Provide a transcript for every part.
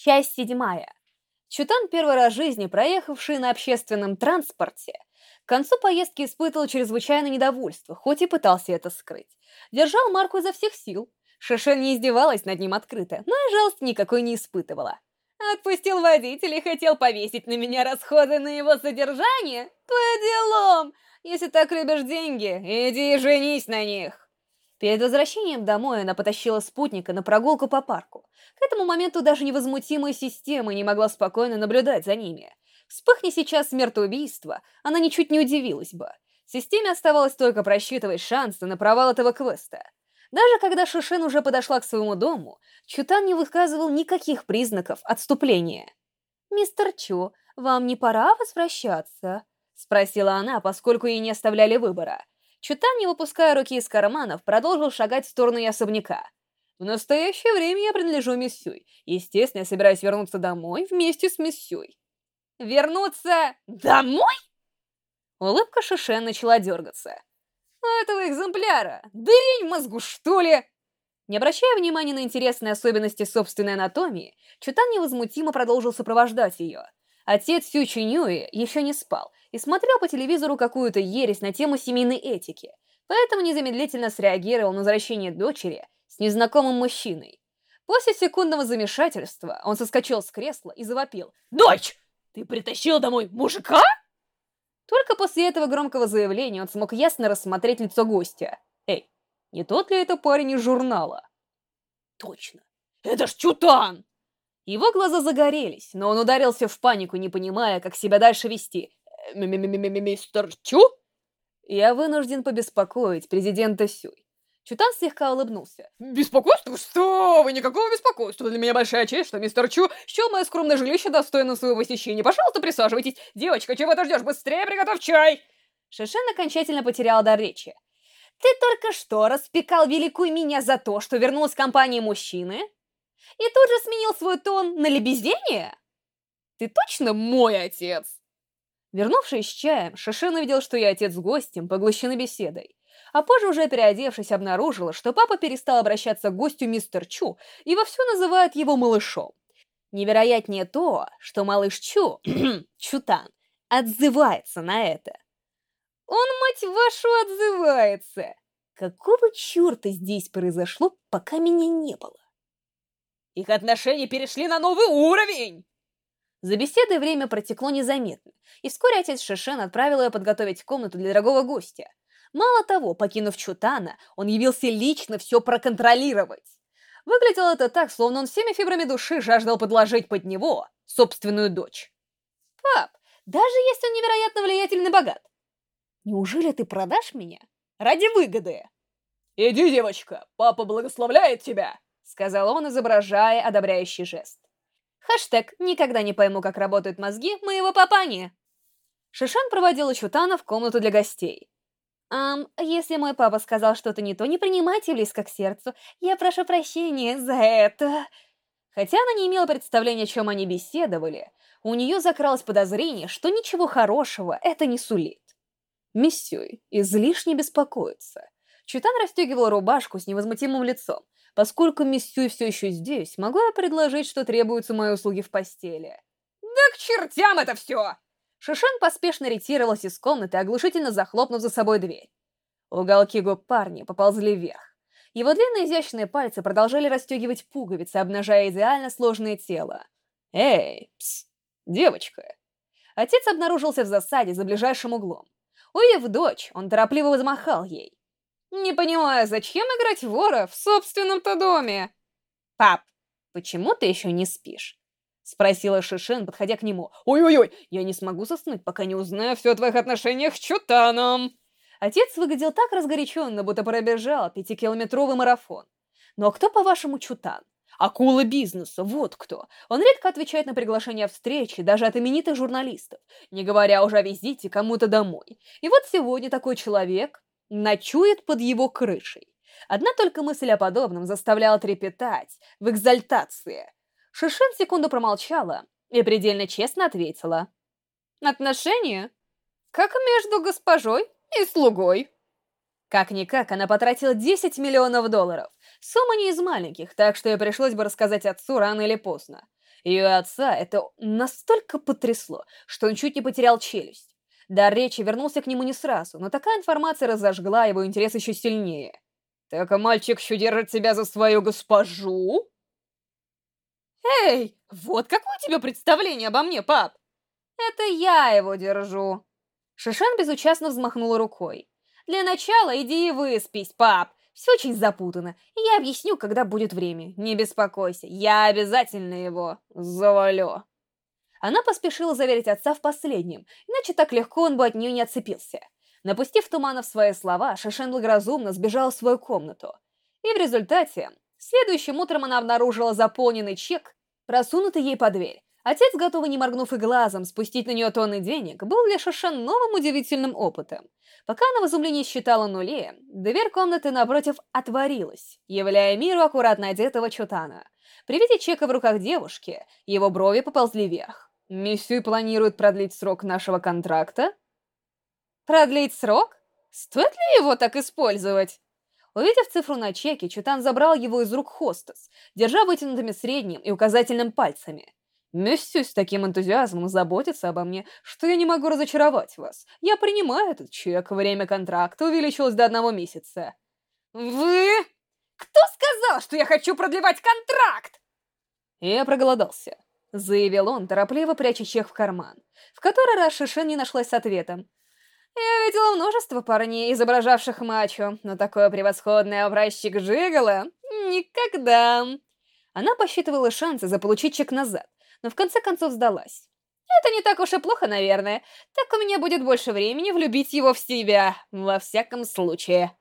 Часть седьмая. Чутан первый раз в жизни, проехавший на общественном транспорте, к концу поездки испытывал чрезвычайное недовольство, хоть и пытался это скрыть. Держал Марку изо всех сил. Шишен не издевалась над ним открыто, но и жалости никакой не испытывала. Отпустил водителя и хотел повесить на меня расходы на его содержание? По делам! Если так любишь деньги, иди и женись на них. Перед возвращением домой она потащила спутника на прогулку по парку. К этому моменту даже невозмутимая система не могла спокойно наблюдать за ними. Вспыхни сейчас смертоубийство, она ничуть не удивилась бы. Системе оставалось только просчитывать шансы на провал этого квеста. Даже когда Шишин уже подошла к своему дому, Чутан не выказывал никаких признаков отступления. «Мистер Чу, вам не пора возвращаться?» — спросила она, поскольку ей не оставляли выбора. Чутан, не выпуская руки из карманов, продолжил шагать в сторону особняка. В настоящее время я принадлежу мисс Сюй. Естественно, я собираюсь вернуться домой вместе с мисс Сюй. Вернуться домой? Улыбка Шишен начала дергаться. У этого экземпляра дырень в мозгу, что ли? Не обращая внимания на интересные особенности собственной анатомии, Чутан невозмутимо продолжил сопровождать ее. Отец Сю Чинюи еще не спал и смотрел по телевизору какую-то ересь на тему семейной этики, поэтому незамедлительно среагировал на возвращение дочери с незнакомым мужчиной. После секундного замешательства он соскочил с кресла и завопил. «Дочь, ты притащил домой мужика?» Только после этого громкого заявления он смог ясно рассмотреть лицо гостя. «Эй, не тот ли это парень из журнала?» «Точно, это ж Чутан!» Его глаза загорелись, но он ударился в панику, не понимая, как себя дальше вести. «Мистер Чу?» «Я вынужден побеспокоить президента Сюй». Чутан слегка улыбнулся. «Беспокойство? Что вы? Никакого беспокойства. Для меня большая честь, что мистер Чу счел мое скромное жилище достойно своего посещения. Пожалуйста, присаживайтесь. Девочка, чего ты ждешь? Быстрее приготовь чай!» Шишен окончательно потерял дар речи. «Ты только что распекал великую меня за то, что вернулась в компании мужчины?» И тут же сменил свой тон на лебезение? Ты точно мой отец? Вернувшись с чаем, Шишин увидел, что я отец с гостем, поглощены беседой. А позже, уже переодевшись, обнаружила, что папа перестал обращаться к гостю мистер Чу и вовсю называет его малышом. Невероятнее то, что малыш Чу, Чутан, отзывается на это. Он, мать вашу, отзывается! Какого черта здесь произошло, пока меня не было? Их отношения перешли на новый уровень!» За беседой время протекло незаметно, и вскоре отец Шишен отправил ее подготовить комнату для дорогого гостя. Мало того, покинув Чутана, он явился лично все проконтролировать. Выглядело это так, словно он всеми фибрами души жаждал подложить под него собственную дочь. «Пап, даже если он невероятно влиятельный богат, неужели ты продашь меня ради выгоды?» «Иди, девочка, папа благословляет тебя!» Сказал он, изображая одобряющий жест. Хэштег «Никогда не пойму, как работают мозги моего папани». Шишан проводила Чутана в комнату для гостей. «Ам, если мой папа сказал что-то не то, не принимайте близко к сердцу. Я прошу прощения за это». Хотя она не имела представления, о чем они беседовали, у нее закралось подозрение, что ничего хорошего это не сулит. Миссюй излишне беспокоится. Чутан расстегивал рубашку с невозмутимым лицом, Поскольку мисс Сюй все еще здесь, могу я предложить, что требуются мои услуги в постели? Да к чертям это все! Шишен поспешно ретировалась из комнаты, оглушительно захлопнув за собой дверь. Уголки губ парня поползли вверх. Его длинные изящные пальцы продолжали расстегивать пуговицы, обнажая идеально сложное тело. «Эй, пс, девочка!» Отец обнаружился в засаде за ближайшим углом. Увидев дочь, он торопливо возмахал ей. Не понимаю, зачем играть вора в собственном-то доме? Пап, почему ты еще не спишь? Спросила Шишен, подходя к нему. Ой-ой-ой, я не смогу заснуть, пока не узнаю все о твоих отношениях с Чутаном. Отец выглядел так разгоряченно, будто пробежал пятикилометровый марафон. Но кто, по-вашему, Чутан? Акула бизнеса, вот кто. Он редко отвечает на приглашения встречи, даже от именитых журналистов, не говоря уже о визите кому-то домой. И вот сегодня такой человек ночует под его крышей. Одна только мысль о подобном заставляла трепетать в экзальтации. Шишин секунду промолчала и предельно честно ответила. «Отношения? Как между госпожой и слугой». Как-никак, она потратила 10 миллионов долларов. Сумма не из маленьких, так что ей пришлось бы рассказать отцу рано или поздно. Ее отца это настолько потрясло, что он чуть не потерял челюсть. Дар речи вернулся к нему не сразу, но такая информация разожгла его интерес еще сильнее. «Так а мальчик еще держит себя за свою госпожу?» «Эй, вот какое у тебя представление обо мне, пап?» «Это я его держу». Шишан безучастно взмахнула рукой. «Для начала иди и выспись, пап. Все очень запутано, и я объясню, когда будет время. Не беспокойся, я обязательно его завалю». Она поспешила заверить отца в последнем, иначе так легко он бы от нее не отцепился. Напустив тумана в свои слова, Шишен благоразумно сбежала в свою комнату. И в результате, следующим утром она обнаружила заполненный чек, просунутый ей под дверь. Отец, готовый не моргнув и глазом спустить на нее тонны денег, был для Шишен новым удивительным опытом. Пока она в изумлении считала нули, дверь комнаты напротив отворилась, являя миру аккуратно одетого Чутана. При виде чека в руках девушки, его брови поползли вверх. «Миссию планирует продлить срок нашего контракта?» «Продлить срок? Стоит ли его так использовать?» Увидев цифру на чеке, Чутан забрал его из рук хостес, держа вытянутыми средним и указательным пальцами. «Мессю с таким энтузиазмом заботится обо мне, что я не могу разочаровать вас. Я принимаю этот чек, время контракта увеличилось до одного месяца». «Вы...» Кто сказал, что я хочу продлевать контракт?» «Я проголодался», — заявил он, торопливо пряча чек в карман. В который раз Шишин не нашлась с ответом. «Я видела множество парней, изображавших мачо, но такой превосходный образчик Жигала никогда!» Она посчитывала шансы заполучить чек назад, но в конце концов сдалась. «Это не так уж и плохо, наверное. Так у меня будет больше времени влюбить его в себя, во всяком случае».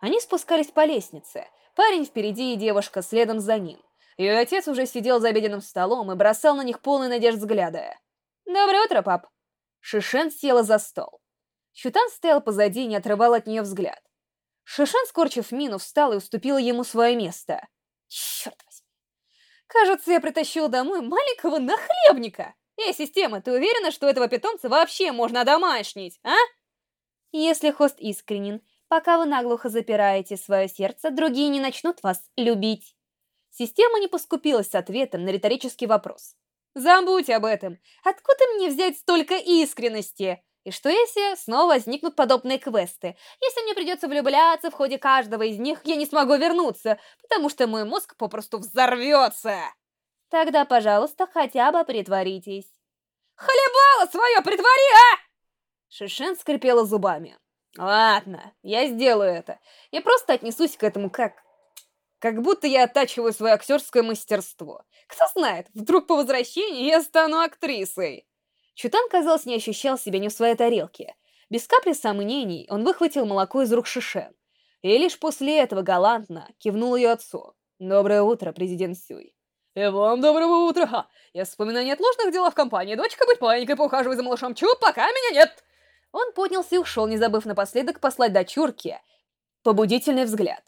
Они спускались по лестнице, Парень впереди и девушка следом за ним. Ее отец уже сидел за обеденным столом и бросал на них полный надежд взгляда. «Доброе утро, пап!» Шишен села за стол. Чутан стоял позади и не отрывал от нее взгляд. Шишен, скорчив мину, встал и уступила ему свое место. «Черт возьми! Кажется, я притащил домой маленького нахлебника! Эй, система, ты уверена, что этого питомца вообще можно домашнить, а?» Если хост искренен Пока вы наглухо запираете свое сердце, другие не начнут вас любить. Система не поскупилась с ответом на риторический вопрос. Забудь об этом. Откуда мне взять столько искренности? И что если снова возникнут подобные квесты? Если мне придется влюбляться в ходе каждого из них, я не смогу вернуться, потому что мой мозг попросту взорвется. Тогда, пожалуйста, хотя бы притворитесь. Хлебало свое притвори, а! Шишен скрипела зубами. Ладно, я сделаю это. Я просто отнесусь к этому как... Как будто я оттачиваю свое актерское мастерство. Кто знает, вдруг по возвращении я стану актрисой. Чутан, казалось, не ощущал себя не в своей тарелке. Без капли сомнений он выхватил молоко из рук Шишен. И лишь после этого галантно кивнул ее отцу. «Доброе утро, президент Сюй». «И вам доброго утра! Ха! Я вспоминаю неотложных дел в компании. Дочка быть паникой поухаживай за малышом Чу, пока меня нет!» Он поднялся и ушел, не забыв напоследок послать дочурке побудительный взгляд.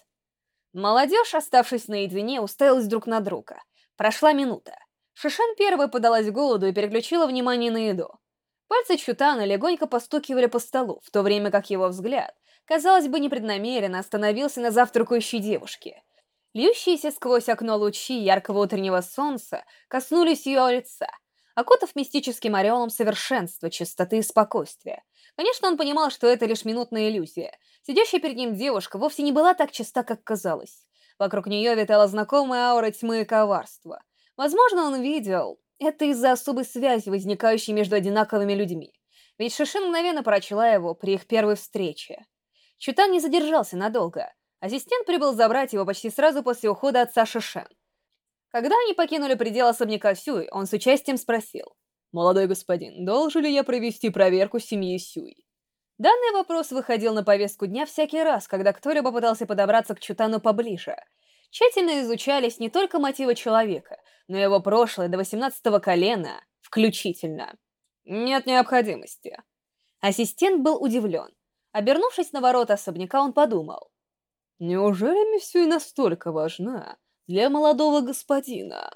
Молодежь, оставшись наедине, уставилась друг на друга. Прошла минута. Шишан первой подалась к голоду и переключила внимание на еду. Пальцы Чутана легонько постукивали по столу, в то время как его взгляд, казалось бы, непреднамеренно остановился на завтракающей девушке. Льющиеся сквозь окно лучи яркого утреннего солнца коснулись ее лица, окутав мистическим ореолом совершенства, чистоты и спокойствия. Конечно, он понимал, что это лишь минутная иллюзия. Сидящая перед ним девушка вовсе не была так чиста, как казалось. Вокруг нее витала знакомая аура тьмы и коварства. Возможно, он видел это из-за особой связи, возникающей между одинаковыми людьми. Ведь Шишин мгновенно прочла его при их первой встрече. Чутан не задержался надолго. Ассистент прибыл забрать его почти сразу после ухода отца Шишен. Когда они покинули пределы особняка Сюй, он с участием спросил. «Молодой господин, должен ли я провести проверку семьи Сюй?» Данный вопрос выходил на повестку дня всякий раз, когда кто-либо пытался подобраться к Чутану поближе. Тщательно изучались не только мотивы человека, но и его прошлое до 18-го колена, включительно. Нет необходимости. Ассистент был удивлен. Обернувшись на ворота особняка, он подумал. Неужели Миссюй настолько важна для молодого господина?